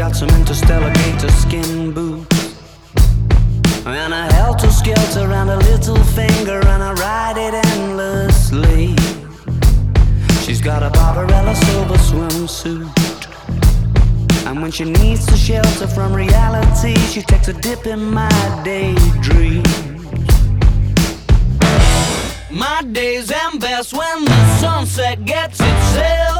got some interstellar gator skin boots. And a helter skelter and a little finger, and I ride it endlessly. She's got a Barbarella silver swimsuit. And when she needs to shelter from reality, she takes a dip in my daydream. My days am best when the sunset gets itself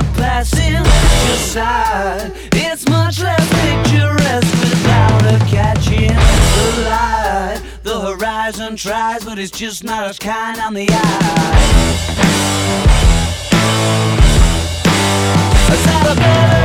passenger side. It's much less picturesque without her catching the light. The horizon tries, but it's just not as kind on the eye. Is that a better?